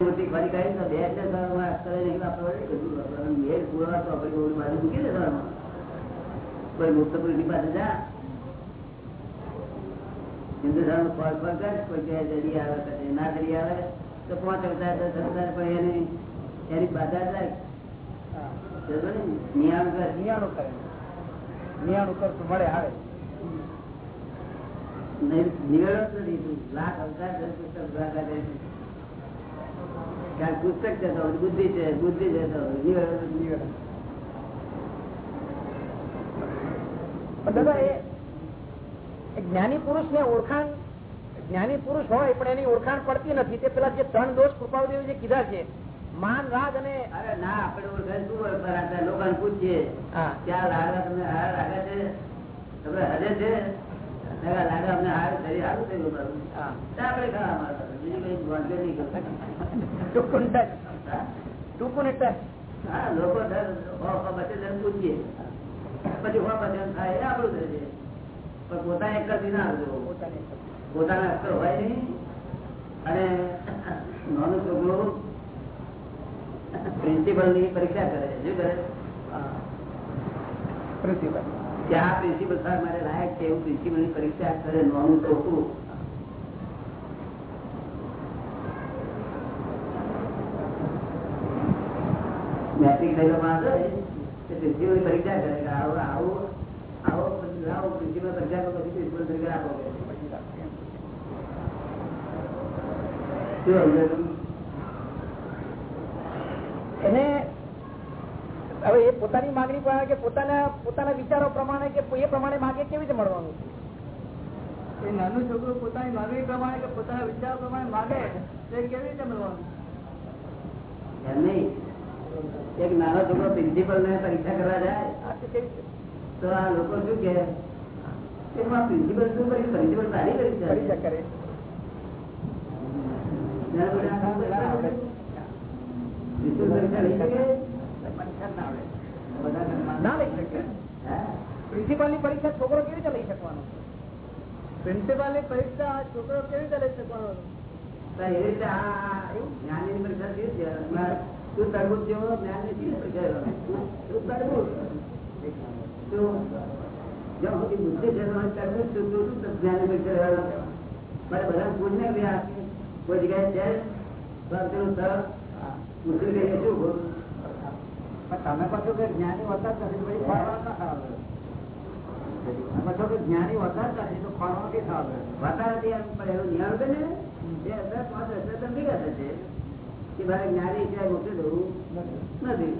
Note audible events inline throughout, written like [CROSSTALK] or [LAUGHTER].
કોઈ મુક્ત પુરુષની પાસે જા. કર, કોઈ કે જરી આવે પછી ના જરી આવે, તો પાંચ દસ અવતાર પણ કર કરે. મળે આવે. નિવેડો જ લાખ અવતાર દસ પુસ્તક છે તો બુદ્ધિ છે બુદ્ધિ છે તો દાદા એ જ્ઞાની પુરુષ ને ઓળખાણ જ્ઞાની પુરુષ હોય પણ એની ઓળખાણ પડતી નથી. તે પેલા જે ત્રણ દોષ કૃપાદેવ જે કીધા છે માન રાગ અને અરે ના આપણે ઓળખાણ શું ઓળખાણ લોકોને પૂછીએ. હા. ક્યાં લાડવા તમને હાર લાગે છે? તમે હજે છે? લાગે લાગે અમને હાર શરીર સારું થયું આપણે ખાવા બીજું કઈ વાંધો નહીં. કરતા. [LAUGHS] ટૂંકું ટચ ટૂંકું ને ટચ હા લોકો દર હો હો બચે દર પૂછીએ. પછી હો બચે થાય એ આપણું થશે પણ પોતા એક જ ના આવજો પોતાના અક્ષર હોય નહીં. અને નાનું છોકરું પ્રિન્સિપલની પરીક્ષા કરે શું કરે? પ્રિન્સિપલ ત્યાં પ્રિન્સિપલ સાહેબ મારે લાયક છે એવું પ્રિન્સિપલની પરીક્ષા કરે નાનું છોકરું મેટ્રિક થયેલો માણસ હોય તે પ્રિન્સિપલ પરીક્ષા કરે કે આવો આવો આવો લાવો પ્રિન્સિપલ પરીક્ષા કરો પછી પ્રિન્સિપલ તરીકે આપો કે. શું સમજાયું? એને હવે એ પોતાની માંગણી પ્રમાણે કે પોતાના પોતાના વિચારો પ્રમાણે કે એ પ્રમાણે માગે કેવી રીતે મળવાનું એ નાનું છોકરું પોતાની માંગણી પ્રમાણે કે પોતાના વિચારો પ્રમાણે માગે તો કેવી રીતે મળવાનું નહીં એક નાનો છોકરો પ્રિન્સિપલ ને પરીક્ષા કરવા જાય તે રીતે? આ લોકો શું કે પ્રિન્સિપલ શું કરી? પ્રિન્સિપલ સારી પરીક્ષા પરીક્ષા કરે. પ્રિન્સિપલ ના છોકરો કેવી રીતે લઈ શકવાનો? પ્રિન્સિપાલની પરીક્ષા છોકરો કેવી રીતે લઈ શકવાનો? રીતે એવું જ્ઞાનની પરીક્ષા કેવી હમણાં તમે પાછું કે જ્ઞાની હોતા જ નથી પછી ખાવે કે જ્ઞાની હોતા જ તો ખોરવાનું કે પણ એવું નિયમ છે. ને બે હજાર પાંચ હજાર તમે ભેગા થશે કે મારે જ્ઞાની છે મોકલી દઉં નથી.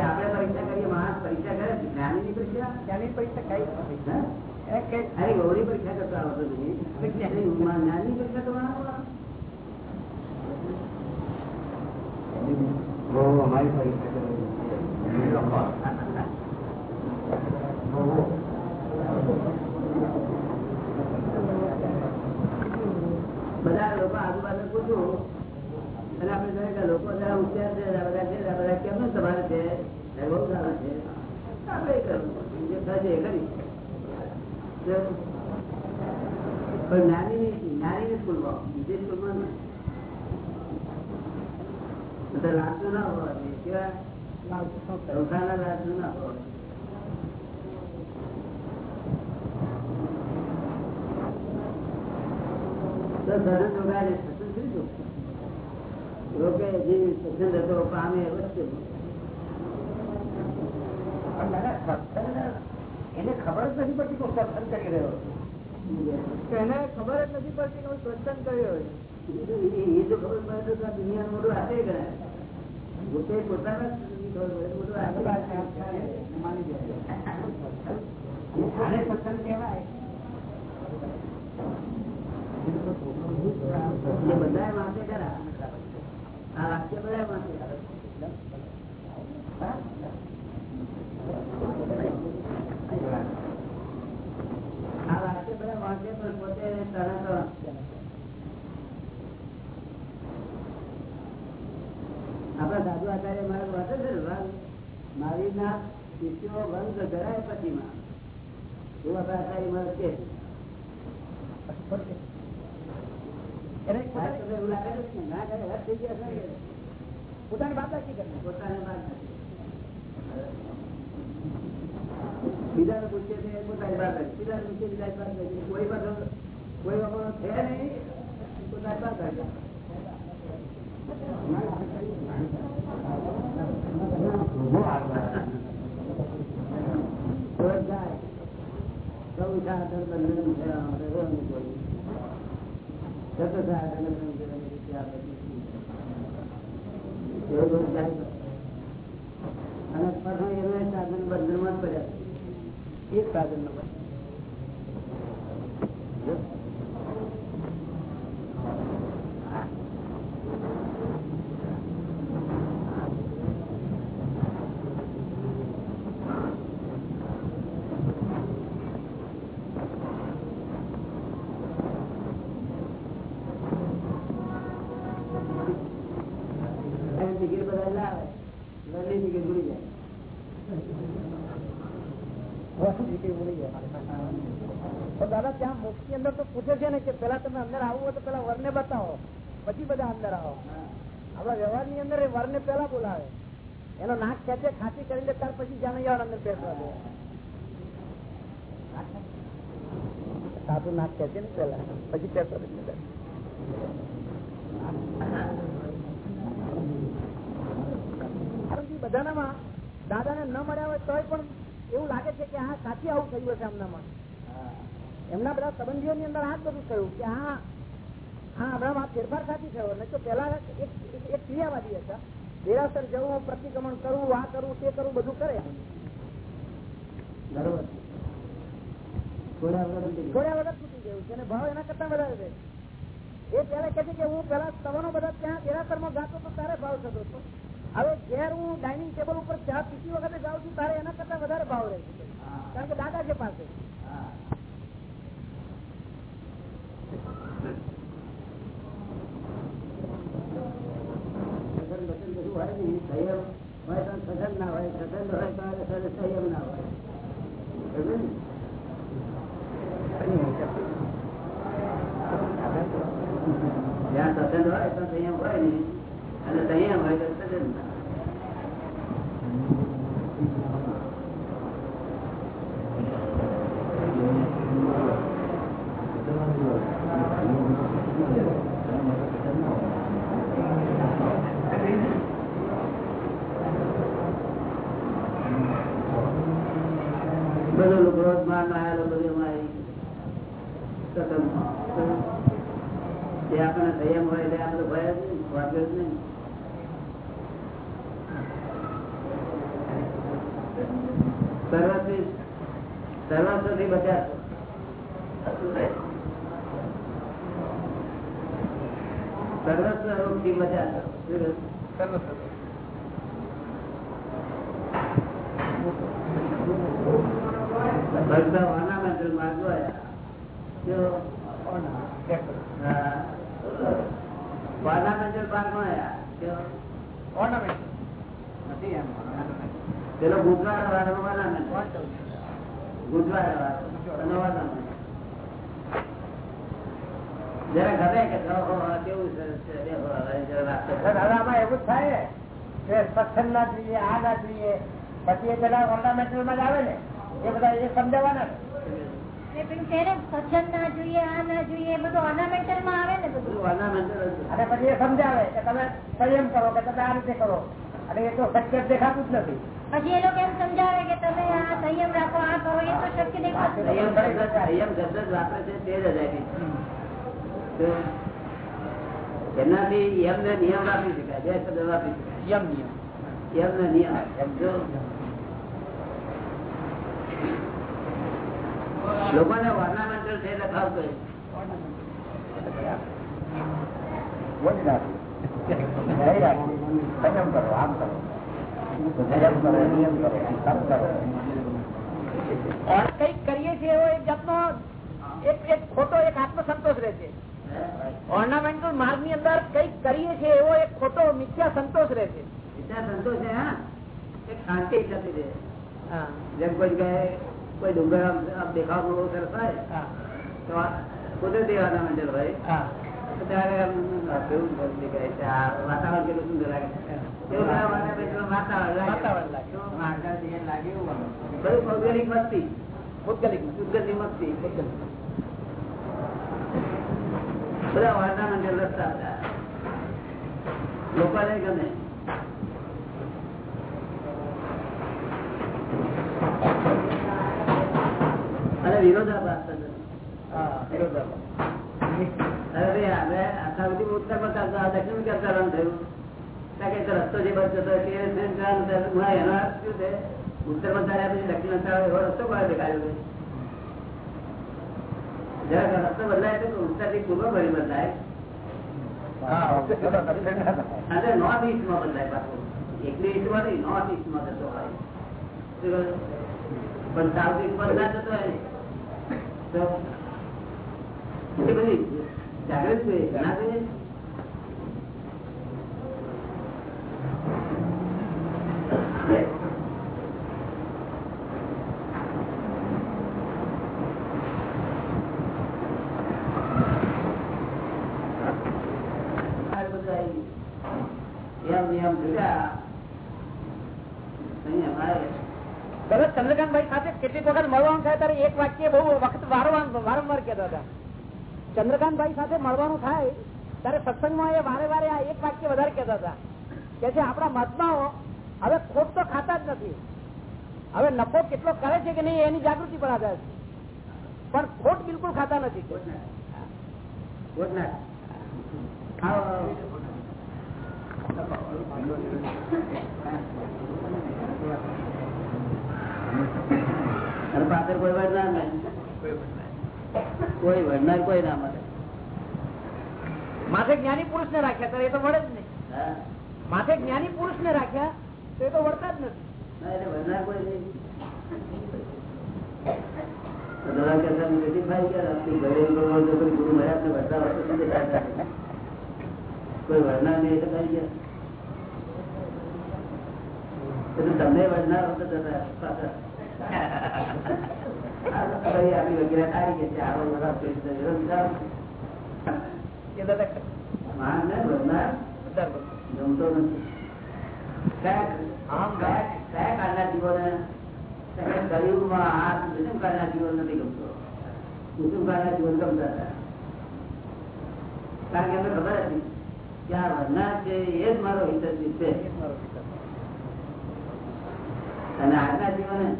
આપણે પરીક્ષા કરીએ માણસ પરીક્ષા કરે જ્ઞાનીની પરીક્ષા? જ્ઞાની પરીક્ષા કઈ અરે ગૌરી પરીક્ષા કરતા આવતો નથી જ્ઞાની જ્ઞાનની પરીક્ષા તો બનાવો. બધા લોકો આજુબાજુ અને આપણે લોકો જરા હોશિયાર છે બધા બધા કેમનું તમારે છે? બહુ કરી જ્ઞાની જ્ઞાની સ્કૂલમાં, બીજી સ્કૂલમાં બધા લાગતું ના હોવા કેવા? લાગતું ના હોવા જે સત્સંગ હતો પામે એને ખબર જ નથી પડતી હું સત્સંગ કરી રહ્યો એને ખબર જ નથી પડતી હું સત્સંગ કર્યો એ તો ખબર પડે તો દુનિયાનું મોટું હાથે ગણાય. પોતે પોતાના મોટું હાથે માની જાય સત્સંગ કહેવાય. એ દાદુ આચાર્ય મારે વાંચે છે ને. મારી ના શિષ્યો વંશ ધરાય પછીમાં. એવું આપડા આચાર્ય મારે છે. પોતાની- વાત પોતાની વાત. બીજાને પૂછે છે પોતાની વાત નથી. બીજાને પૂછે બીજાની વાત નથી. કોઈ પાછો કોઈ છે નહીં પોતાની વાત નથી. રોજ જાય. સૌ સાધન બંધન છે, અમારે રહેવાનું કોઈ. જતો સાધન બંધન છે, એની રીતે આપણે એવું રોજ જાય. અને પાછું એનું સાધન બંધનમાં જ પડ્યા છે. એક સાધન નંબર ટિકિટ બધા લાવે લડની ટિકિટ ભૂલી જાય તો દાદા ત્યાં મોક્ષની અંદર તો પૂછે છે ને કે પેલા તમે અંદર આવવું હોય તો પેલા વર ને બતાવો પછી બધા અંદર આવો આપડા વ્યવહારની અંદર પેલા બોલાવે. એનો નાક ખેંચે ખાંસી કરી ત્યાર પછી જવાનું અંદર બેસવા દે. સાધુ નાક ખેંચે ને પેલા પછી બેસવા દે. બધાનામાં દાદાને ન મળ્યા હોય તોય પણ એવું લાગે છે કે હા, સાચી આવું થયું હશે એમનામાં. એમના બધા સંબંધીઓની અંદર આ જ બધું થયું કે હા હા, હમણાં ફેરફાર સાચી થયો નહીં તો પેલા એક ક્રિયાવાદી હતા. દેરાસર જવું પ્રતિક્રમણ કરવું આ કરવું તે કરવું બધું કરે. થોડા વખત ટિકિટ. છોડ્યા વગર છૂટી ગયું છે ભાવ એના કરતા વધારે છે. એ પેલા કહે છે કે હું પેલા સવાનો બધા ત્યાં દેરાસરમાં ગાતો તો તારે ભાવ થતો હતો. હવે ઘેર હું ડાઇનિંગ ટેબલ ઉપર ચા પીતી વખતે જાઉં છું તારે એના કરતા વધારે ભાવ રહે છે. કારણ કે દાદા છે પાસે હા. સજન બચન બધું હોય ને, સંયમ હોય તો સજન ના હોય સજન હોય તો સજન સંયમ ના હોય સમજ્યું ને? જ્યાં સજન હોય તો સંયમ હોય ને અને સંયમ હોય તો સજન ના હોય. બધું ક્રોધ માન આવેલો બધું અમારી. જે આપણને સંયમ હોય એટલે આપણે ભય જ નહીં વાગ્યો જ નહીં સર્વથી સર્વસ્વથી બચ્યા સર્વસ્વ ornamental માર્ગ હોય. જો, હા. ornamental માર્ગ હોય. જો, પેલો ગુજવાડ વાળો ornamental. ગુજવાડ વાળો અને ornamental. જરા ના જોઈએ આ ના જોઈએ એ પેલા ઓર્નામેન્ટલમાં આવે ને એ બધા એ સમજાવવાના એ સમજાવે કે તમે સંયમ કરો કે તમે આ રીતે કરો અને એ તો સત્ય દેખાતું જ નથી પછી એ લોકો એમ સમજાવે કે તમે આ સંયમ રાખો આ કરો તો શક્ય દેખાતું નથી. સંયમ શબ્દ સંયમ શબ્દ જ વાપરે છે તે જ અજાયબી છે. તો નિયમ વાપરી શકાય બે શબ્દ વાપરી શકાય યમ નિયમ લોકોને ornamental છે એટલે રાખ્યું સંયમ કરો આમ કરો નિયમ કરો કરો કંઈક કરીએ છીએ એવો એક જાતનો એક ખોટો એક આત્મસંતોષ રહે છે ઓર્નામેન્ટલ માર્ગની અંદર કંઈક કરીએ છીએ એવો એક ખોટો મિથ્યા સંતોષ રહે છે વિચાર સંતોષ છે હા શાંતિ થતી રહે જેમ કોઈ જગ્યાએ કોઈ ડુંગર આમ દેખાવ બહુ સરસ હોય તો કુદરતી ઓર્નામેન્ટલ હોય ત્યારે કેવું દેખાય છે, આ વાતાવરણ કેટલું સુંદર લાગે છે. વાતાવરણ લાગે. વાતાવરણ લાગે. લાગે એવું ભૌગોલિક મસ્તી. ભૌગોલિક ઉદ્ગતિ મસ્તી બધા ornamental રસ્તા બધા. લોકોને ગમે. અને વિરોધાભાસ દક્ષિણ ચાલવાનું થયું. રસ્તો જે બચતો હતો એનો શું છે? ઉત્તરમાં ચાલ્યા પછી દક્ષિણ એવો રસ્તો કોને દેખાડ્યો છે રસ્તો બદલાય તો ઉત્તરથી પૂર્વ ભરી બદલાય. અને નોર્થ ઈસ્ટમાં બદલાય પાછું. એકલી ઈસ્ટમાં નહીં નોર્થ ઈસ્ટમાં જતો હોય. પણ સાઉથ ઈસ્ટમાં ના જતો હોય તો બધી જાગૃત જોઈએ આ બધા એમ નિયમ થયા અહીંયા અમારે દાદા ચંદ્રકાંતભાઈ સાથે કેટલીક વખત મળવાનું થાય ત્યારે એક વાક્ય બહુ વખત વારંવાર કહેતા હતા. ચંદ્રકાંતભાઈ સાથે મળવાનું થાય, ત્યારે સત્સંગમાં એ વારે વારે આ એક વાક્ય વધારે કહેતા હતા. કે છે, આપણા મહાત્માઓ હવે ખોટ તો ખાતા જ નથી. હવે નફો કેટલો કરે છે કે નહીં એની જાગૃતિ પર આધાર છે. પણ ખોટ બિલકુલ ખાતા નથી. પાછળ કોઈ વળનાર નહીં કોઈ વળનાર કોઈ ના મળે. માથે જ્ઞાની પુરુષ ને રાખ્યા ત્યારે એ તો મળે જ નહીં. માથે જ્ઞાની પુરુષ ને રાખ્યા તો એ તો વળતા જ નથી. કોઈ નહીં. વળનાર નહીં એટલે ભાઈ ગયા. તમને વળનાર હોતો [LAUGHS] જીવોને નથી ગમતો કુસુમ કાળના જીવન ગમતા હતા કારણ કે અમને ખબર હતી કે આ વરનાર છે એ જ મારો હિતજી છે. અને આજના જીવને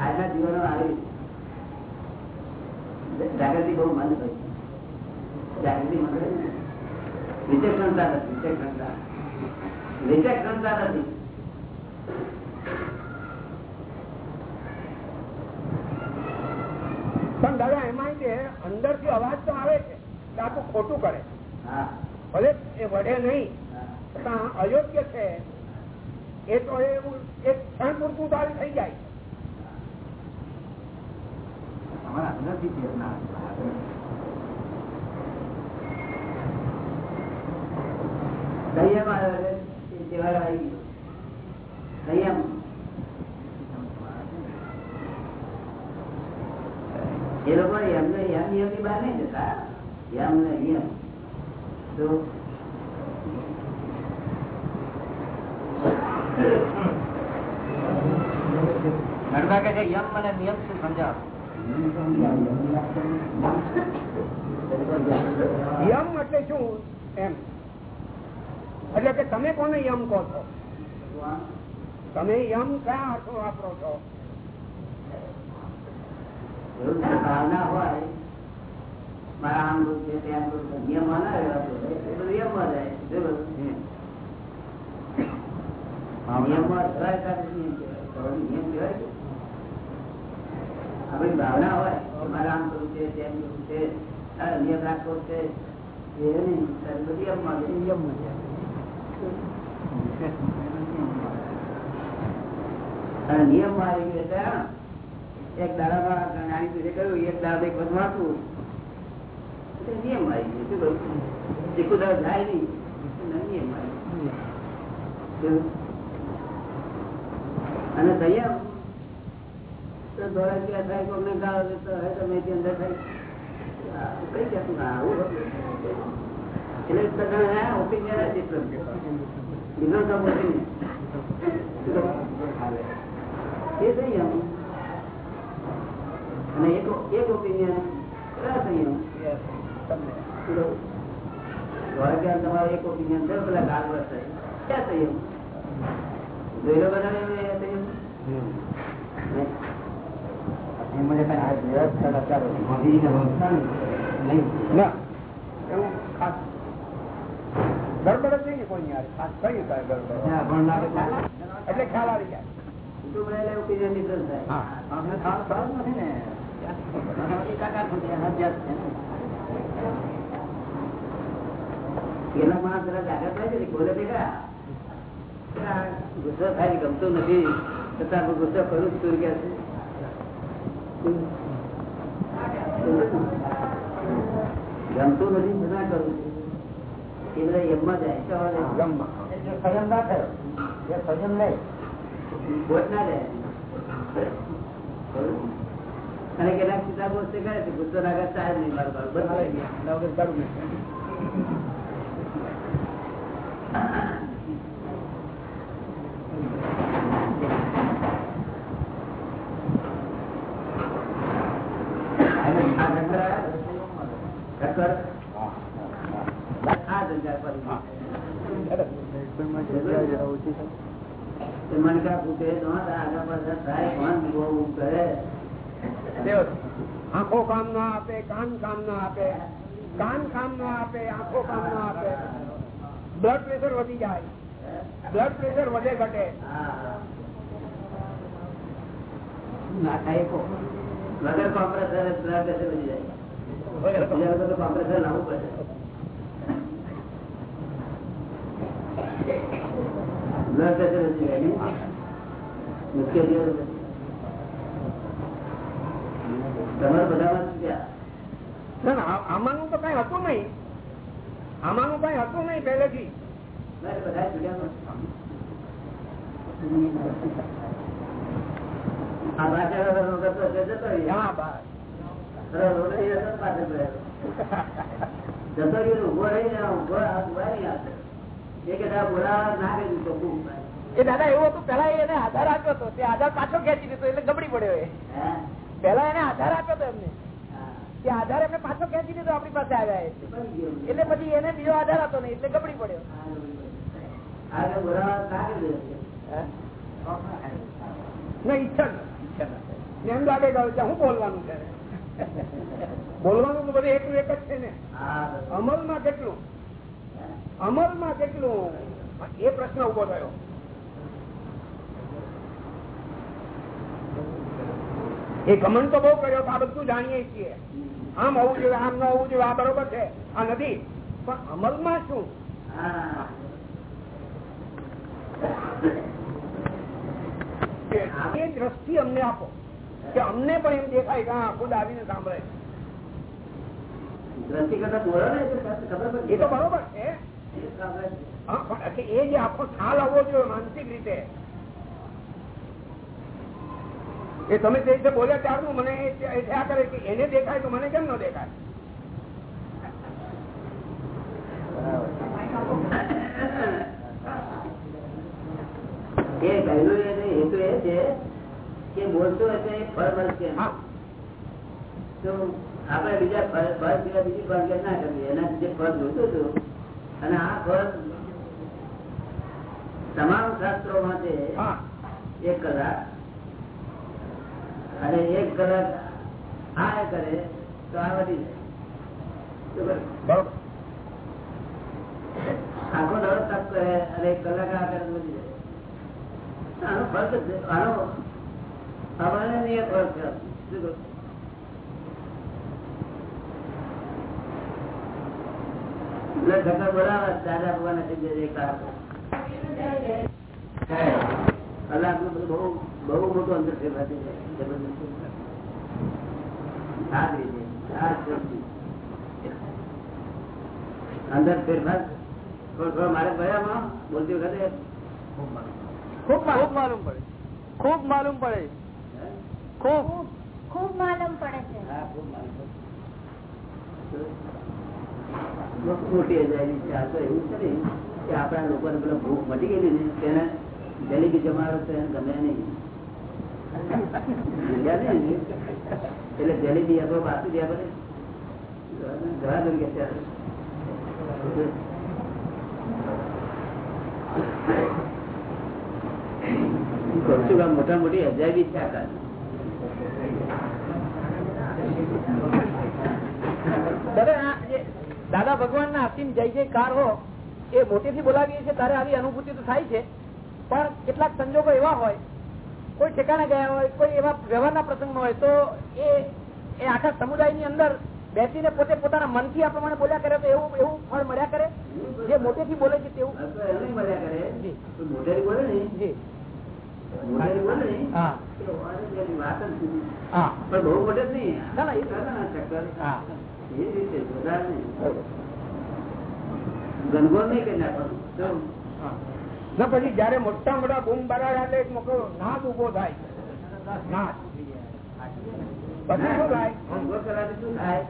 આજના જીવનો આવી જાગૃતિ બહુ મન હોય જાગૃતિ ને. વિચક્ષણતા નથી વિચક્ષણતા વિચક્ષણતા નથી પણ દાદા એમાં અંદરથી અવાજ તો આવે છે કે ખોટું કરે ભલે એ વડે નહીં પણ અયોગ્ય છે એ તો એવું એક ક્ષણ પૂરતું તારી થઈ જાય. સંયમ આવ્યો સંયમ એ લોકો એમને એમ નિયમની બહાર નહીં જતા. એમ ને નિયમ તો નડવા કે છે યમ અને નિયમ શું સમજાવો? યમ એટલે શું? એમ. એટલે કે તમે કોને યમ કહો છો? તમે યમ કયા અર્થો વાપરો છો એવું છે, ભાવના હોય મારા આમ રૂપ છે રૂપ છે નિયમ નિયમ કહેવાય. આપણી ભાવના હોય મારે આમ કરવું છે તેમ કરવું છે નિયમ રાખવો છે એ નહીં નિયમમાં નિયમમાં ગયું એક દાડામાં નાની પૂછે કહ્યું એક દાડા એક બધું વાંચવું. નિયમ આવી ગયો. શું કહ્યું? જાય નહીં નિયમ અને સંયમ? તો દોડા ક્યાં થાય? કોઈને ગાળો દેતો હોય તો એની અંદર કઈ જાતનું ના આવું એટલે તમે ઓપિનિયન જ એટલું. Difference of opinion. એ સંયમ. અને એક એક ઓપિનિયન તમારો એક ઓપિનિયન છે પેલા ગાળ વર્ષે ક્યાં સંયમ જોયેલો બનાવે સંયમ ગડબડ જ નહીં કોઈ યાર ખાસ કઈ થાય ગડબડ? એટલે ખ્યાલ આવી જાય. ઓપિનિયન difference થાય. પેલા માણસ જરા જાગ્રત થાય છે બોલે ભેગા. ગુસ્સો થાય ગમતું નથી છતાં ગુસ્સો કરું છું કે ગમતું નથી છતાં કરું. એ એમમાં જાય સંયમ ના કરો સંયમ નહીં બોટ ના રહે અને કેટલાક સીધા ગોસ્તે કરે છે ગુસ્સો ના કરતા જ નહીં મારું બંધ. તે મણકા ફૂટે, દોત આગા પાછા થાય, પણ બહુ કરે? આંખો કામ ના આપે કાન કામ ના આપે કાન કામ ના આપે આંખો કામ ના આપે બ્લડ પ્રેશર વધી જાય બ્લડ પ્રેશર વધે ઘટે વગર કોમ્પ્રેસર બ્લડ પ્રેશર વધી જાય. કોમ્પ્રેસર લાવવું પડે. blood pressure વધી જાય નહીં? મુશ્કેલીઓ વધી. તમારે બધામાં શું આમાંનું તો કઈ હતું નહીં. આમાંનું કઈ હતું નહીં પહેલેથી. બધા. એ દાદા એવું હતું પેલા એને આધાર આપ્યો હતો. તે આધાર પાછો ખેંચી દીધો એટલે ગબડી પડ્યો એ? પેલા એને આધાર આપ્યો હતો એમને. કે આધાર એમને પાછો ખેંચી દીધો આપણી પાસે આવ્યા. એટલે પછી એને બીજો આધાર હતો નહીં એટલે ગબડી પડ્યો. ના ઈચ્છા એમ લાગે હું બોલવાનું કરે? બોલવાનું તો બધું એકલું એક જ છે ને. અમલમાં કેટલું? અમલમાં કેટલું? એ પ્રશ્ન ઊભો થયો. એ ગમન તો બહુ કર્યો આ બધું જાણીએ છીએ. આમ હોવું જોઈએ આમ ન હોવું જોઈએ આ બરોબર છે. આ નથી. પણ અમલમાં શું? એ દ્રષ્ટિ અમને આપો. કે અમને પણ એમ દેખાય કે હા ખુદ આવીને સાંભળે દ્રષ્ટિ કરતા બોલો ને તો ખબર પડે. એ તો બરોબર છે. એ જે આખો ખ્યાલ આવવો જોઈએ માનસિક રીતે. એ તમે જે રીતે બોલ્યા ત્યારનું મને એ કરે કે એને દેખાય તો મને કેમ ન દેખાય? એ પહેલું હેતુ એ છે કે બોલતો એટલે ફળ મળશે હા. તો આપણે બીજા ફળ બીજા બીજી ફળ ના કરવી એના જે ફળ જોતું હતું અને આ ફળ તમામ શાસ્ત્રો માટે એક કલાક અને એક કલાક આ કરે તો આ વધી આખો દડો તપ કરે અને એક કલાક આ કરે વધી આનો ફર્ક. આનો અવર્ણનીય ફર્ક છે શું દાદા ભગવાન કલાક કલાકનું બધું બહુ બહુ મોટું અંતર. અંદર ફેરફાર થોડો થોડો મારે ભયામાં બોલતી વખતે ખૂબ ખૂબ માલુમ પડે ખૂબ માલુમ પડે? ખૂબ ખૂબ ખૂબ માલુમ પડે છે હા, ખૂબ માલુમ પડે. મોટી જાય છે. આ તો એવું છે ને કે આપણા લોકોને પેલો ભૂખ મટી ગયેલી ને તેને જલેબી જમાડો તો એને ગમે નહીં? એટલે જલેબી આપો બાસુ દે આપણે ઘણા કે આ મોટા મોટી અજાયબી છે આકાશ દાદા ભગવાન ના અસીમ જય જયકાર હો, એ મોટેથી બોલાવીએ છીએ ત્યારે આવી અનુભૂતિ તો થાય છે. પણ કેટલાક સંજોગો એવા હોય કોઈ ઠેકાણે ગયા હોય કોઈ એવા વ્યવહારના પ્રસંગ હોય તો એ એ આખા સમુદાયની અંદર બેસીને પોતે પોતાના મનથી આ પ્રમાણે બોલ્યા કરે તો એવું એવું ફળ મળ્યા કરે? જે મોટેથી બોલે છે તેવું? જ. નહીં કરી નાખવાનું. ના પછી જયારે મોટા મોટા બૂમ બરાડ એટલે એક મોટો નાદ ઊભો થાય. નાદ. પછી શું થાય? ગનગો કરવાથી શું થાય?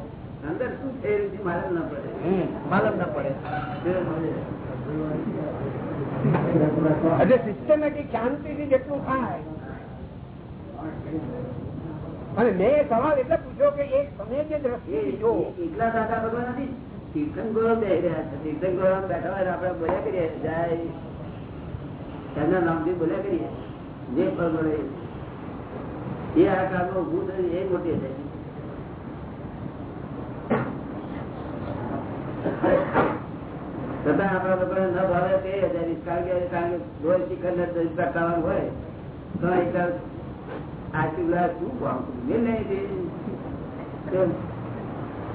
અંદર શું થઈ રહ્યું છે મારે ન પડે. હમ. માલમ ના પડે. એટલે સિસ્ટમેટિક શાંતિથી જેટલું થાય. અને મેં એ સવાલ એટલે પૂછ્યો કે એક તમે જે દ્રષ્ટિ જો એટલા દાદા ભગવાન નથી. તીર્થંકરો બે રહ્યા છે. તીર્થંકરો બેઠા હોય આપણે બોલ્યા કરીએ જય. એમના નામથી બોલ્યા કરીએ. જે ફળ મળે એ આ કામમાં ઊભું થયું એ મોટી છે છતાં આપણા લોકોને ન ભાવે તે હજારી કારણ કે કારણ કે રોજ ચિકન ને પ્રગટાવવાનું હોય, તો એક આશીર્વાદ શું ભાવ મેં નહીં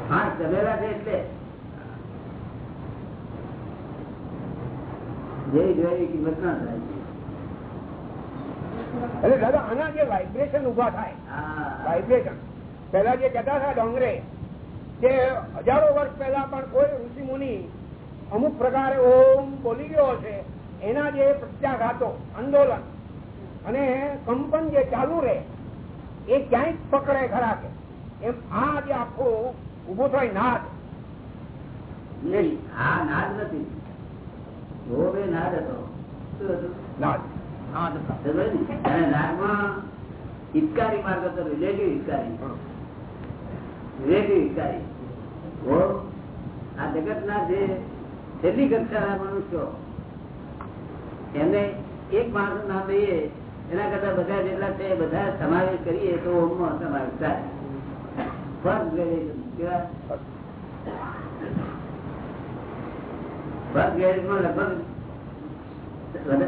હા જમેલા છે એટલે. જે જોઈ કિંમત ના થાય. એટલે દાદા આના જે વાઇબ્રેશન ઊભા થાય વાઇબ્રેશન પેલા જે કહેતા હતા ડોંગરે કે હજારો વર્ષ પહેલા પણ કોઈ ઋષિ મુનિ અમુક પ્રકારે ઓમ બોલી ગયો છે એના જે પ્રત્યાઘાતો આંદોલન અને કંપન જે ચાલુ રહે એ ક્યાંય પકડે ખરા કે. એમ આ જે આખો ઊભો થાય નાદ. નહીં આ નાદ નથી. ઓ બે નાદ હતો? શું હતું નાદ સમજ્યો ને? અને નાદમાં હિતકારી માર્ગ હતો રિલેટિવ હિતકારી. રિલેટિવ હિતકારી. ઓ આ જગત ના જે છેલ્લી કક્ષાના મનુષ્યો એમને એક માણસ નામ લઈએ એના કરતા બધા જેટલા છે બધા સમાવેશ કરીએ તો ઓમમાં સમાવેશ થાય. ફર્સ્ટ કેવા ફર્સ્ટ ગ્રેડેશનમાં લગભગ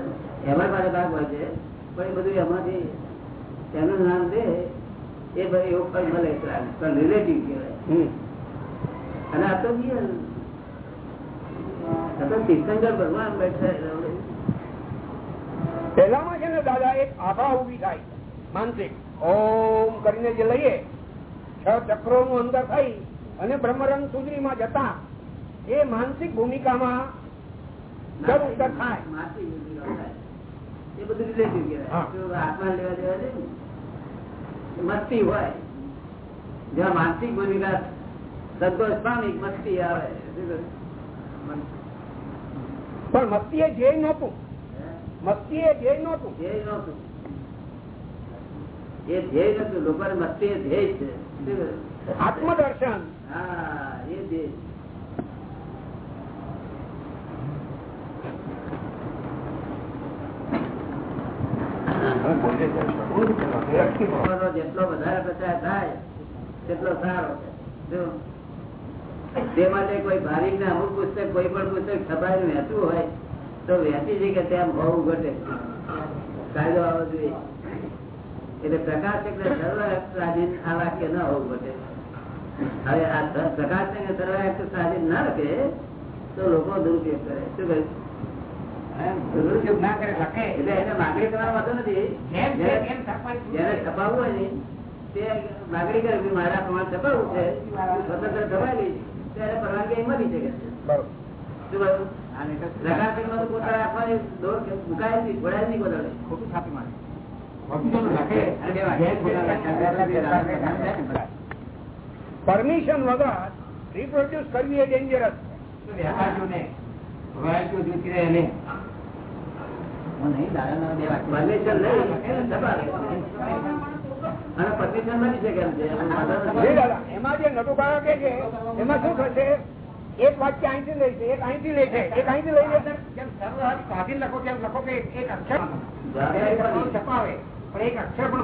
એમાં મારે ભાગ હોય છે પણ એ બધું એમાંથી એનું નામ દે એ ભાઈ એવું ફળ મળે પણ રિલેટિવ કહેવાય. અને આ તો બી તીર્થંકર ભગવાન બેઠા પેલામાં છે ને દાદા એક આભા ઊભી થાય માનસિક. ઓમ કરીને જે લઈએ છ ચક્રો નું અંદર થઈ અને બ્રહ્મરંગ સુધરીમાં જતા એ માનસિક ભૂમિકામાં દર ઉત્તર થાય. માસી બુદ્ધિ નો થાય. એ બધું રિલેટિવ કહેવાય. આત્મા લેવા દેવા છે ને મસ્તી હોય. જ્યાં માનસિક ભૂમિકા સંતોષ પામી મસ્તી આવે. પણ મસ્તી એ ધ્યેય નહોતું? મસ્તી એ ધ્યેય નહોતું. ધ્યેય નહોતું. એ ધ્યેય નતું લોકો મસ્તી એ ધ્યેય છે. આત્મદર્શન. હા એ ધ્યેય. જેટલો વધારે પ્રચાર થાય તે માટે કોઈ ભાવિક ને અમુક પુસ્તક કોઈ પણ પુસ્તક છપાયેલું વહેતું હોય તો વહેતી છે કે ત્યાં ભાવ ઘટે કાયદો આવવો જોઈએ એટલે પ્રકાશક ને સર્વ આ વાક્ય ન હોવું ઘટે હવે આ પ્રકાશક ને સર્વ ના લખે તો લોકો દુરુપયોગ કરે. શું કહ્યું? નહીં, નહીં પરમિશન વગર રિપ્રોડ્યુસ કરવી એ ડેન્જરસ પરમિશન નહીં, દબાવે. રહે શકે એમ જી નટુકાકા કે છે એમાં શું થશે? એક વાક્ય અહીંથી લે છે એક અહીંથી લે છે એક અહીંથી લઈ લે છે લખો કેમ? લખો કે એક અક્ષર છપાવે પણ એક અક્ષર પણ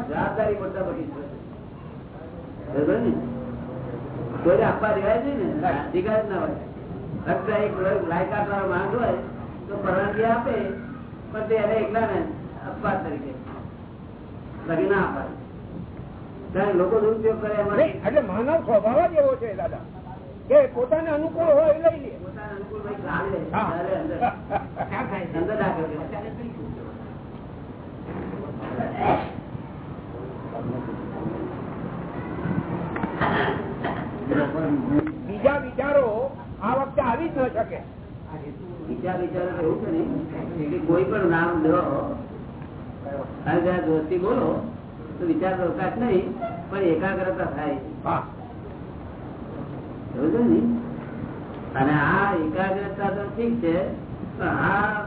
જવાબદારી બધા બધી આપવા દેવાય છે ને? અધિકાર ના હોય. ફક્ત એક લાયકાત વાળો માણસ હોય તો પરવાનગી આપે પણ તે એને એકલા ને અપવાદ તરીકે બાકી ના અપાય. કારણ લોકો દુરુપયોગ કરે એટલે માનવ સ્વભાવ જ એવો છે દાદા. કે પોતાને અનુકૂળ હોય એ લઈ લે. પોતાના અનુકૂળ ભાઈ ચાલે અંદર. અત્યારે કરીશું. બીજા ન શકે. વિચાર વિચારો એવું છે ને કે કોઈ પણ નામ લો અને જરા જોરથી બોલો તો વિચાર પ્રકાશ નહીં પણ એકાગ્રતા થાય. સમજો ને? અને આ એકાગ્રતા તો ઠીક છે પણ આ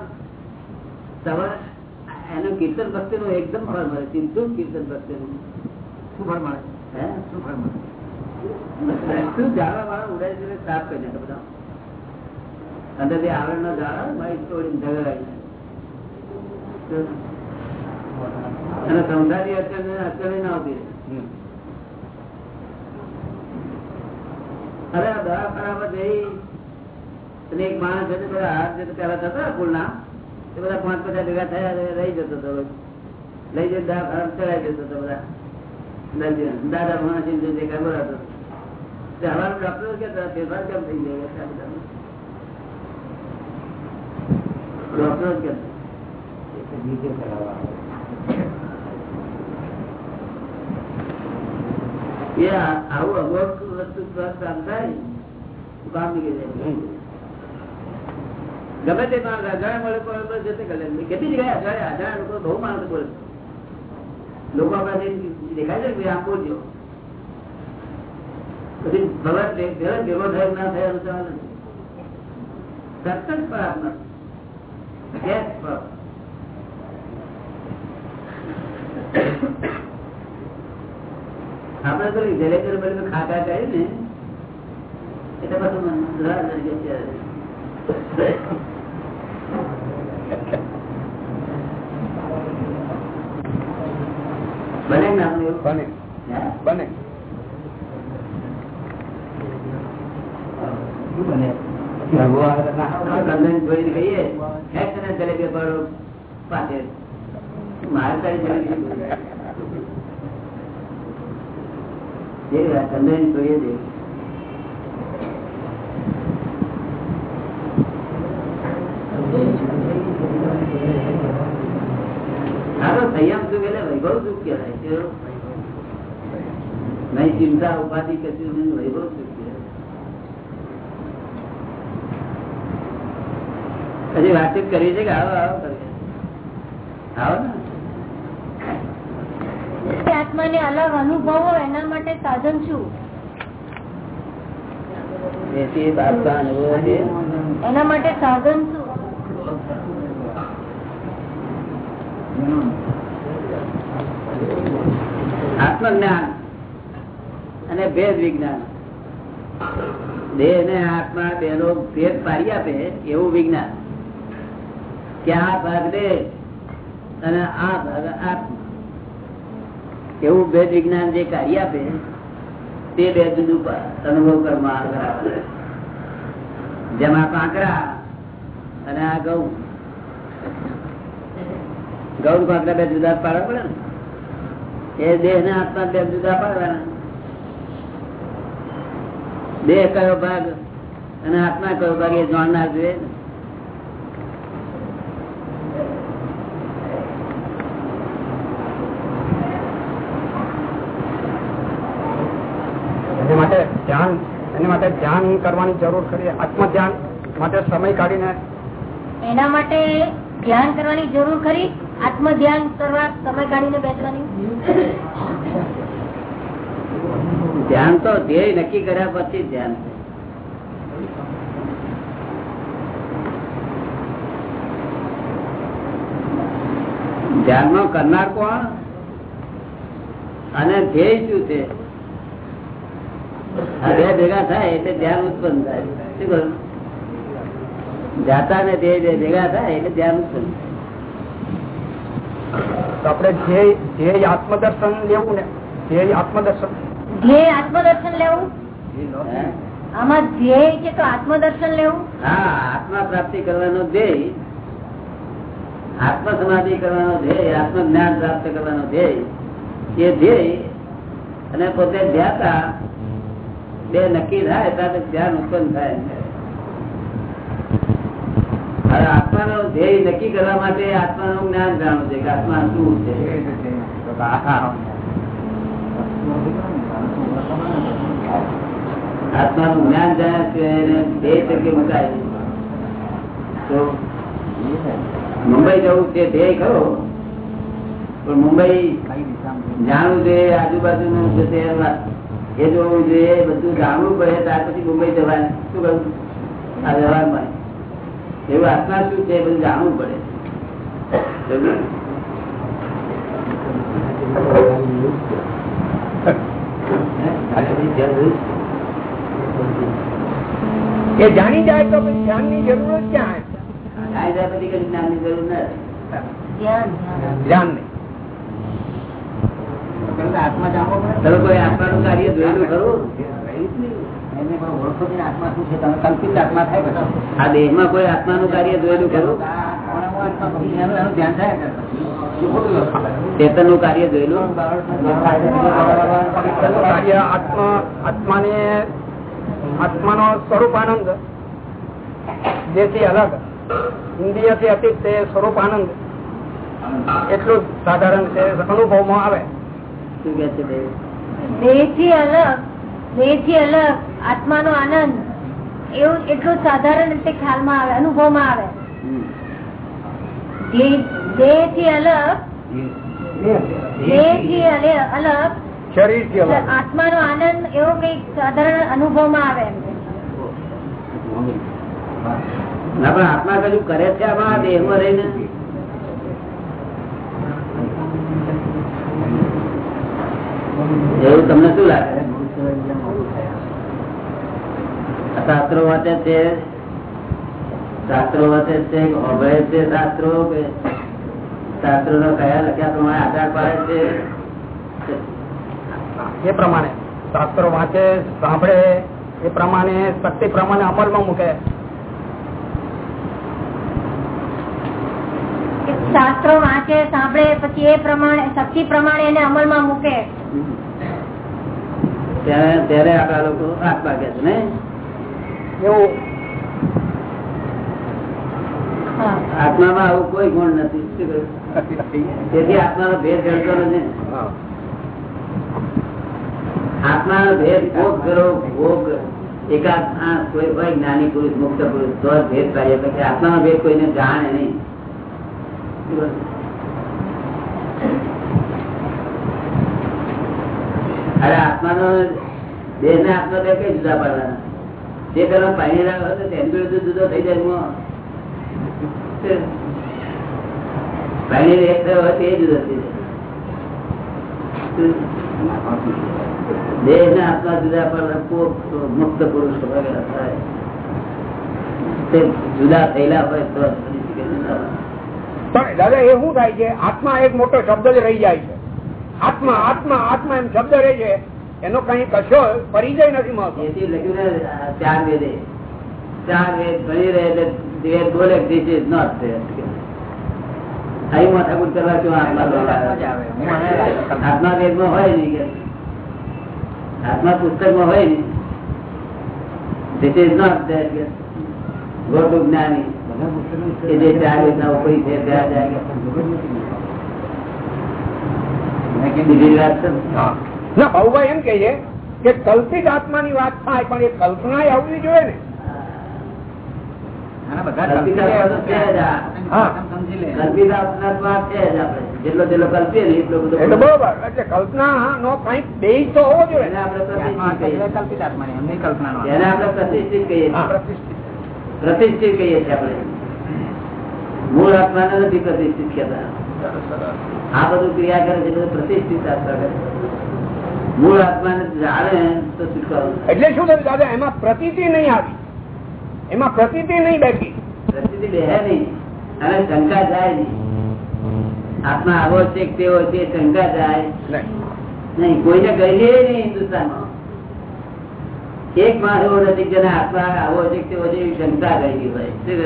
તમારે એનું કીર્તન ભક્તિ નું એકદમ ફળ મળે ચિંતુ કીર્તન ભક્તિ નું શું ફળ મળે? હે? શું ફળ મળે? શું જાળવા વાળા ઉડાય છે સાફ કરી નાખે બધા. અંદર આવરણ નો જાળા મારી અને સંસારી અત્યારે અત્યારે ના આવતી અરે આ ખરાબ જઈ અને એક માણસ બધા હાથ જે પેલા થતા કુલના એ બધા પાંચ પચાસ ભેગા થયા રહી જતો હતો લઈ જતો દવા ખરાબ ચડાઈ જતો હતો બધા. દાદા માણસ જે જે ખબર હતો. તે હવાનું ડોક્ટર કે ફેરફાર કેમ થઈ જાય કે આ બધામાં? ડોક્ટર જ કે એ આવું અગવડ વસ્તુ ગમે તે માણસ અજાણ્યા મળે પણ જતે કરે. કેટલી જગ્યાએ અજાણ્યા અજાણ્યા લોકો બહુ માણસ બોલે લોકો આપણા દેખાય છે ભાઈ આમ બોલજો પછી ભગવાન ભેગો થયો ના થયા સતત પણ આપનાર ગેસ પર આપણે તો જલેકર બલેકર ખાતા કહે ને. એટલે છે. બને ને આપણે? બને. શું બને? સંયમ સુખ એટલે વૈભવ સુખ કહેવાય. નહીં ચિંતા ઉપાધિ કશું વૈભવ સુખ. હજી વાતચીત કરી છે કે આવો આવો આવો ને. આત્માને અલગ અનુભવો એના માટે સાધન શું? એથી બાપકા અનુભવો છે. એના માટે સાધન શું? આત્મજ્ઞાન અને ભેદ વિજ્ઞાન. દેહ ને આત્મા બે નો ભેદ પાડી આપે એવું વિજ્ઞાન. કે આ ભાગ દે અને આ ભાગ આત્મા એવું ભેદ વિજ્ઞાન જે કાર્ય આપે, તે બે જુદું અનુભવ કરવામાં આવે જેમાં કાંકરા અને આ ગૌ. ગૌ કાંકરા બે જુદા પાડવા પડે ને? એ દેહ ને આત્મા બે જુદા પાડવાના. દેહ કયો ભાગ અને આત્મા કયો ભાગ એ જાણનાર જોઈએ ને. એની માટે ધ્યાન કરવાની જરૂર ખરી આત્મ ધ્યાન માટે સમય કાઢીને. એના માટે ધ્યાન કરવાની જરૂર ખરી આત્મ ધ્યાન કરવા સમય કાઢીને બેસવાની? ધ્યાન તો ધ્યેય નક્કી કર્યા પછી ધ્યાન ધ્યાન નો કરનાર કોણ? અને ધ્યેય શું છે? બે ભેગા થાય એટલે ધ્યાન ઉત્પન્ન થાય. શું જાતા ને તે ભેગા થાય એટલે ધ્યાન ઉત્પન્ન આપણે ધ્યેય ધ્યેય આત્મદર્શન લેવું ને? ધ્યેય આત્મદર્શન? ધ્યેય આત્મદર્શન લેવું? આમાં ધ્યેય છે તો આત્મદર્શન લેવું? હા આત્મા પ્રાપ્તિ કરવાનો ધ્યેય આત્મ સમાધિ કરવાનો ધ્યેય આત્મ જ્ઞાન પ્રાપ્ત કરવાનો ધ્યેય એ ધ્યેય અને પોતે ધ્યાતા બે નક્કી થાય ત્યારે ધ્યાન ઉત્પન્ન થાય આત્માનો ધ્યેય નક્કી કરવા માટે આત્માનું જ્ઞાન જાણવું છે કે આત્મા શું છે. આત્માનું જ્ઞાન જાણ્યા છે ધ્યેય તરીકે મુકાય તો મુંબઈ જવું છે ધ્યેય ખરો, પણ મુંબઈ જાણવું જોઈએ આજુબાજુનું છે એ જોવું જોઈએ બધું જાણવું પડે ત્યાર પછી મુંબઈ જવાનું શું કહ્યું? આ વ્યવહારમાં. એવું આત્મા શું છે? એ બધું જાણવું પડે. એ જાણી જાય તો પછી ધ્યાનની જરૂર જ ક્યાં આ જાય પછી કઈ જ્ઞાનની જરૂર નથી. ધ્યાન ધ્યાન નહીં તમે કોઈ આત્માનું કાર્ય જોયેલું ખરું? આ દેહમાં કોઈ આત્માનું કાર્ય જોયેલું ખરું? ચેતનનું. કાર્ય જોયેલું? કાર્ય આત્મા આત્માને આત્માનો સ્વરૂપ આનંદ જેથી અલગ ઇન્દ્રિયથી અતીત તે સ્વરૂપ આનંદ એટલું જ સાધારણ છે અનુભવમાં આવે. શું કે છે દેહથી અલગ દેહથી અલગ આત્માનો આનંદ એવું એટલું સાધારણ રીતે ખ્યાલમાં આવે અનુભવમાં આવે. દેહ- થી અલગ દેહથી થી અલગ. અલગ. આત્માનો આનંદ એવો કંઈક સાધારણ અનુભવમાં આવે એમ. ના પણ આત્મા કજું કરે છે આમાં? આ દેહમાં રહીને? એવું તમને શું લાગે? શાસ્ત્રો વાંચે છે? શાસ્ત્રો વાંચે છે? અભય છે શાસ્ત્રો કે શાસ્ત્રો નો કયા લખ્યા પ્રમાણે આધાર પાડે છે? એ પ્રમાણે. શાસ્ત્રો વાંચે સાંભળે એ પ્રમાણે શક્તિ પ્રમાણે અમલમાં મૂકે. શાસ્ત્રો વાંચે સાંભળે પછી એ પ્રમાણે શક્તિ પ્રમાણે એને અમલમાં મૂકે. ત્યારે ત્યારે આપણા લોકો આત્મા કે છે ને? એવું. આત્મામાં આવું કોઈ ગુણ નથી? તેથી આત્માનો ભેદ જડતો નથી આત્માનો ભેદ ભોગ કરો ભોગ એકાદ કોઈ હોય જ્ઞાની પુરુષ મુક્ત પુરુષ તો ભેદ કાર્ય કરે આત્માનો ભેદ કોઈને જાણે નહીં શું કહ્યું? અરે આત્માનો દેહ ને આત્મા બે કઈ જુદા પાડવાના? જે પેલા પાણી ના હોય તો જોડે જુદો થઈ જાય પાણી એક થયો હોય તો જુદો થઈ દેહ ને આત્મા જુદા પડવા મુક્ત પુરુષ વગેરે તે જુદા થયેલા હોય તો પણ દાદા, એ શું થાય છે? આત્મા એક મોટો શબ્દ જ રહી જાય છે. આત્મા આત્મા આત્મા એમ શબ્દ રહે છે. એનો કઈ કશો પરિચય નથી મળતો. લખ્યું ને ચાર વેદે. ચાર વેદ ભણી રહે એટલે વેદ બોલે ધીસ ઇઝ નોટ અહીં માથાકૂટ કરવા શું આત્મા? આત્મા હોય નહીં કે. આત્મા પુસ્તકમાં હોય નહીં. ધીસ ઇઝ નોટ કે. ગોટુ જ્ઞાની. કે જે ચાર વેદના ઉપરી છે ત્યાં જાય. ના. ભાઉભાઈ એમ કે છે કે કલ્પિત આત્માની વાત થાય પણ એ કલ્પના આવવી જોઈએ ને. આત્મા આત્મા ને કલ્પના નો કંઈક બે તો હોવો જોઈએ. આપણે પ્રતિષ્ઠિત કહીએ. છીએ. હા. પ્રતિષ્ઠિત. કહીએ છીએ આપણે. મૂળ આત્મા નથી પ્રતિષ્ઠિત કહેતા. આ બધું ક્રિયા કરે છે બધું પ્રતિષ્ઠિત આત્મા કરે મૂળ આત્માને જાણે તો છુટકારો એટલે શું થયું દાદા? એમાં પ્રતીતિ નહીં આવી. એમાં પ્રતીતિ નહીં બેઠી. પ્રતિષ્ઠિત બેહે નહીં. અને શંકા જાય નહીં. આત્મા આવો છે તેવો છે શંકા જાય નહીં. કોઈને કહીએ નહીં હિન્દુસ્તાનમાં. એક માણસ એવો નથી જેને આત્મા આવો છે તેવો છે એવી શંકા ગઈ હોય. શું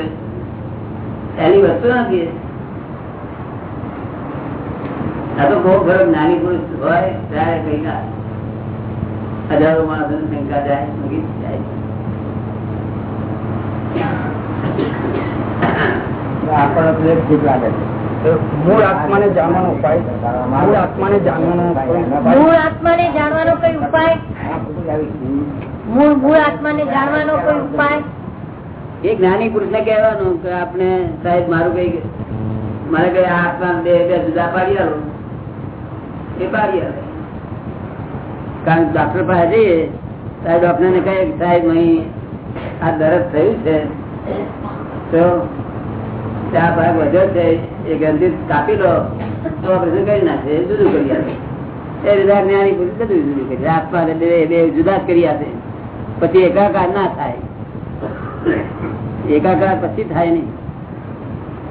એની વસ્તુ નથી. આ તો બહુ ખરો નાની પુરુષ હોય ત્યારે કઈ ના હજારો માણસો શંકા જાય મૂકી જાય. મૂળ આત્માને જાણવાનો ઉપાય? મૂળ આત્માને જાણવાનો? મૂળ આત્માને જાણવાનો કઈ ઉપાય? મૂળ મૂળ આત્માને જાણવાનો કોઈ ઉપાય? એક નાની પુરુષ ને કહેવાનું કે આપણે સાહેબ મારું કઈ મારે કઈ આ આત્મા બે બે જુદા પાડી આલો. એ કે ડોક્ટર પાસે જઈએ ત્યારે ડોક્ટર ને કહે સાહેબ અહીં આ દરદ થયું છે. તો ત્યાં ભાગ વધ્યો છે એ ગંદી કાપી લો. તો ઓપરેશન કરી નાખે એ જુદું કરી આપે. એ રીતે જ્ઞાની પૂરી બધું જુદું કરી. આત્મા બે બે જુદા જ કરી આપે. પછી એકાકાર ના થાય. એકાકાર પછી થાય નહીં.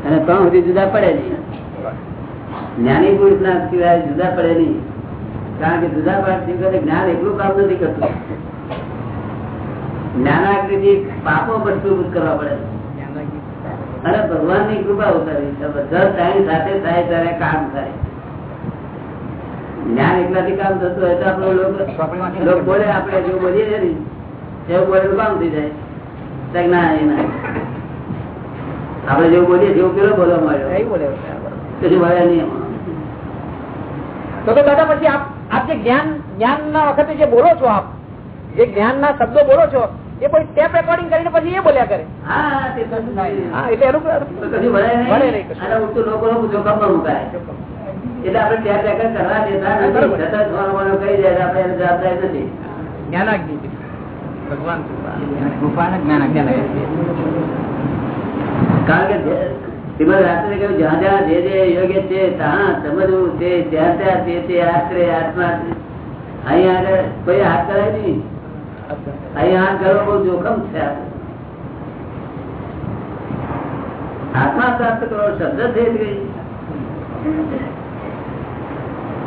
અને ત્રણ સુધી જુદા પડે નહીં. જ્ઞાની પુરુષ ના સિવાય જુદા પડે નહીં. કારણ કે જુદા પડે જ્ઞાન એટલું કામ નથી કરતું. જ્ઞાનાકૃતિ પાપો ભસ્મીભૂત કરવા પડે? અને ભગવાનની કૃપા ઉતારી બધા ટાઈમ સાથે થાય ત્યારે કામ થાય. જ્ઞાન એકલાથી કામ થતું હોય તો આપણો લોકો બોલે આપણે જો બોલીએ છે ને એવું બોલે કામ થઈ જાય. ના એ ના આપણે જેવું બોલીએ જેવું પેલો બોલવા મળ્યો કશું ભયા નહીં. તો તો દાદા પછી આપ આપ જે જ્ઞાન જ્ઞાન ના વખતે જે બોલો છો આપ જે જ્ઞાન ના શબ્દો બોલો છો એ પછી ટેપ રેકોર્ડિંગ કરીને પછી એ બોલ્યા કરે. હા તે તો હા એટલે એનું ભરાય નહીં. એટલે આપણે ત્યાં ત્યાં કરવા દેતા નથી. જવાબદારી નથી. જ્ઞાનાગ્નિ. ભગવાન કૃપા. જ્ઞાન કારણ કે શ્રીમદ રાત્રે કહ્યું જ્યાં જ્યાં જે જે યોગ્ય છે ત્યાં સમજવું તે ત્યાં ત્યાં તે તે આશરે આત્મા છે. અહીંયા આગળ કોઈ હાથ કરાય નહીં. અહીંયા હાથ કરવો બહુ જોખમ છે આત્મા પ્રાપ્ત કરો શબ્દ થઈ ગઈ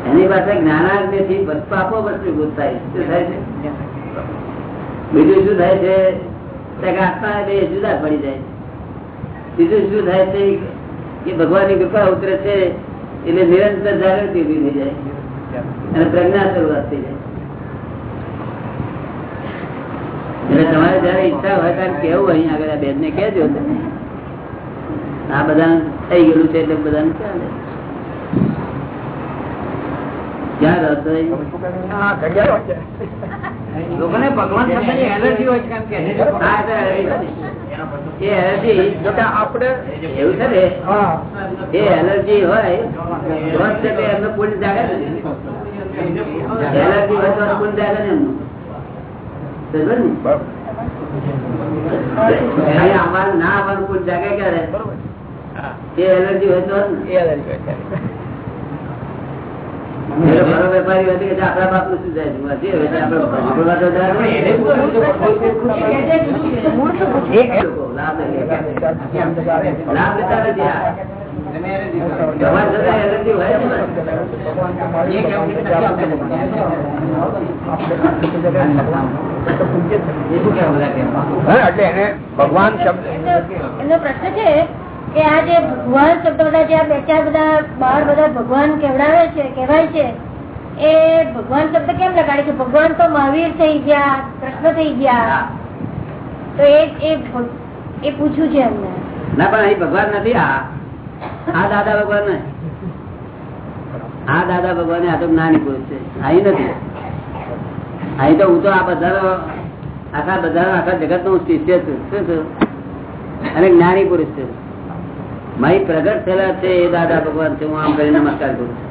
એની પાસે જ્ઞાનાગ્નિ થી પાપો વસ્તુભૂત થાય શું થાય છે? બીજું શું થાય છે? આત્મા બે જુદા પડી જાય બીજું શું થાય છે કે ભગવાનની કૃપા ઉતરે છે એટલે નિરંતર જાગૃતિ ઊભી થઈ જાય. અને પ્રજ્ઞા શરૂઆત થઈ જાય. એટલે તમારે જયારે ઈચ્છા હોય ત્યારે કેવું અહીં આગળ આ બેન ને. કેજો આ બધા થઈ ગયેલું છે એટલે બધાને ચાલે. લોકોને ભગવાન એલર્જી હોય છે એ એનર્જી આપણે એવું છે ને? એ એલર્જી હોય છે એમનું જાગે ને. એલર્જી હોય તો પુલ જાગે ને એમનું. અમારે ના અમારું પુણ્ય જાગે ક્યારે? એ એલર્જી હોય તો. એ allergy હોય ભગવાન શબ્દ એમનો પ્રશ્ન છે કે આ જે ભગવાન શબ્દ બધા જે આ બે ચાર બધા બહાર બધા ભગવાન કેવડાવે છે કેવાય છે એ ભગવાન શબ્દ કેમ લગાડે છે? ભગવાન તો મહાવીર થઈ ગયા કૃષ્ણ થઈ ગયા. તો એ એ પૂછ્યું છે એમને. ના પણ અહીં ભગવાન નથી. આ આ દાદા ભગવાન આ દાદા ભગવાન આ તો જ્ઞાની પુરુષ છે. અહીં નથી. અહીં તો હું તો આ બધાનો આખા બધાનો આખા જગતનું શિષ્ય છું. શું છું અને જ્ઞાની પુરુષ છું. મય પ્રગટ થયેલા છે એ દાદા ભગવાન છે હું આમ કરી નમસ્કાર કરું છું.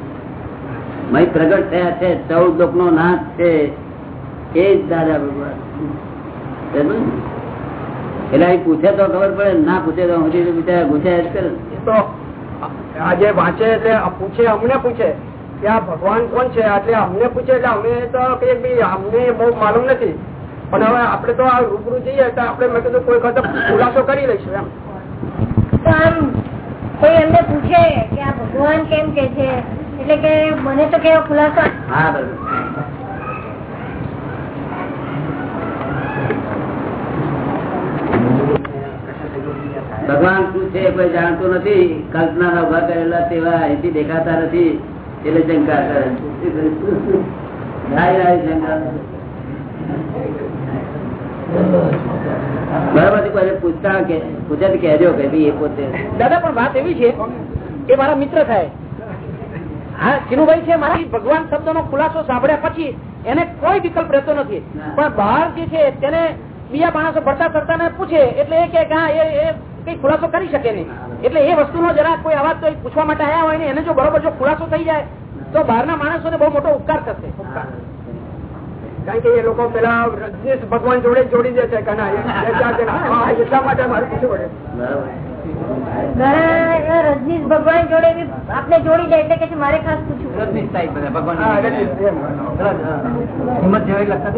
મય પ્રગટ થયા છે ચૌદ લોક નો નાથ છે એ જ દાદા ભગવાન એટલે અહીં પૂછે તો ખબર પડે ના પૂછે તો હજી તો બિચારા ગુચાયા જ કરે. તો આજે વાંચે એટલે પૂછે અમને પૂછે કે આ ભગવાન કોણ છે? એટલે અમને પૂછે એટલે અમે તો કહીએ કે ભાઈ અમને બહુ માલુમ નથી. પણ હવે આપણે તો આ રૂબરૂ જઈએ તો આપણે મેં કીધું કોઈ વખત ખુલાસો કરી લઈશું એમ. કોઈ એમને પૂછે કે આ ભગવાન કેમ કે છે? એટલે કે મને તો કેવો ખુલાસો ભગવાન શું છે કોઈ જાણતું નથી? કલ્પના ના ઊભા કરેલા તેવા અહીંથી દેખાતા નથી. એટલે શંકા કરે. શંકા બરાબર પૂછતા પૂછે કહેજો કે એ પોતે. દાદા પણ વાત એવી છે એ મારા મિત્ર થાય. હા ચિનુભાઈ છે મારા ભગવાન શબ્દ નો ખુલાસો સાંભળ્યા પછી એને કોઈ વિકલ્પ રહેતો નથી. પણ બહાર જે છે તેને બીજા માણસો ભરતા કરતા પૂછે એટલે એ કે હા એ એ કઈ ખુલાસો કરી શકે નહીં. એટલે એ વસ્તુનો જરા કોઈ અવાજ તો પૂછવા માટે આવ્યા હોય ને એને જો બરોબર જો ખુલાસો થઈ જાય તો બહારના માણસોને બહુ મોટો ઉપકાર થશે. કારણ કે એ લોકો પેલા રજનીશ ભગવાન જોડે જોડી દે છે એટલા માટે મારે પૂછવું પડે. રજનીશ ભગવાન જોડે આપણે જોડી જાય એટલે કે મારે ખાસ પૂછવું રજનીશ રજનીશ, ભગવાન હિંમત જેવા લખતા